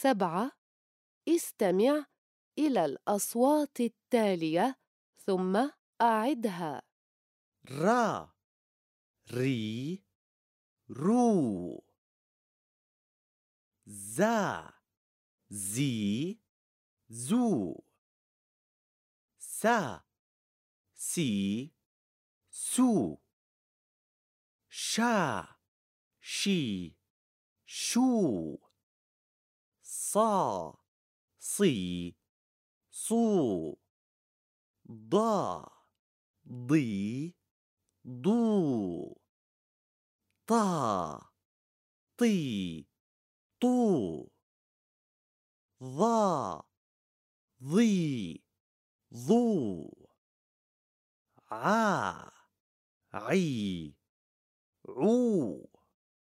سبعة استمع إلى الأصوات التالية ثم أعدها. را ري رو. زا زي زو. سا سي سو. شا شي شو. صا صي صو ضا ضي ضو طا طي طو ظا ظي ظو ع عي عو.